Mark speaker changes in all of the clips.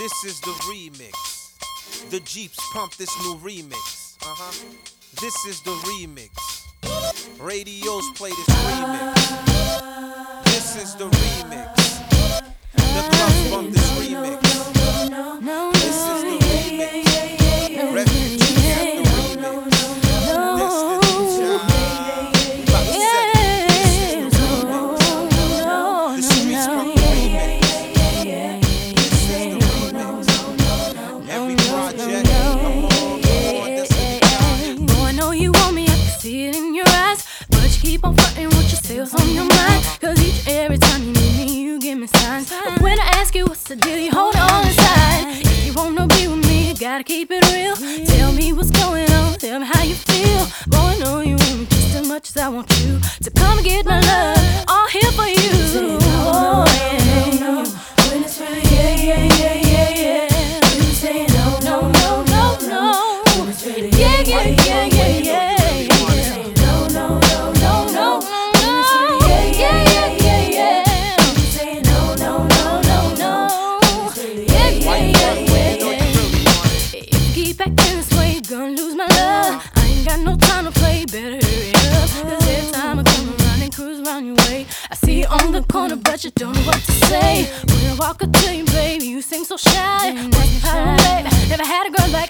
Speaker 1: This is the remix. The Jeeps pump this new remix. Uh huh. This is the remix. Radios play this remix. This is the remix. The clubs bump this
Speaker 2: keep on flirting with yourself on your mind. Cause each and every time you meet me, you give me signs. But when I ask you what's the deal, you hold on inside. If you wanna be with me, you gotta keep it real. Tell me what's going on, tell me how you feel. Boy, I know you want me just as much as I want you. To come and get my love, all here for you. Oh, yeah. When it's really, yeah, yeah, yeah, yeah, yeah. You say no, no, no, no, no. Yeah, yeah, yeah, yeah, yeah. Keep acting this way, you're gonna lose my love. I ain't got no time to play, better hurry up. Cause every time I come around and cruise around your way, I see you on the corner, but you don't know what to say. When I walk up to you, baby, you seem so shy. Never had a girl like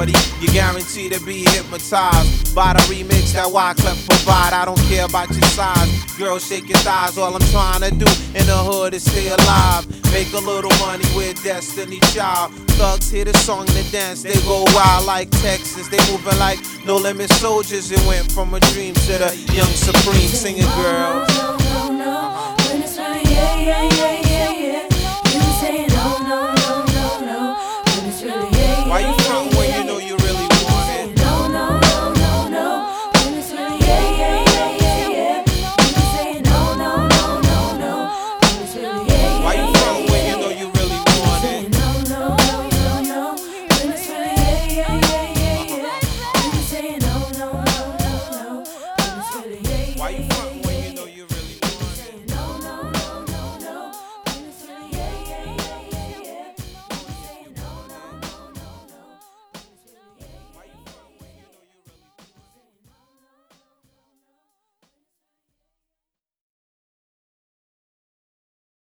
Speaker 1: shorty. You're guaranteed to be hypnotized by the remix that Wyclef provide. I don't care about your size. Girl, shake your thighs. All I'm trying to do in the hood is stay alive. Make a little money with Destiny Child. Thugs hear the song and dance. They go wild like Texas. They moving like no limit soldiers. It went from a dream to the young supreme singing girls. Why you front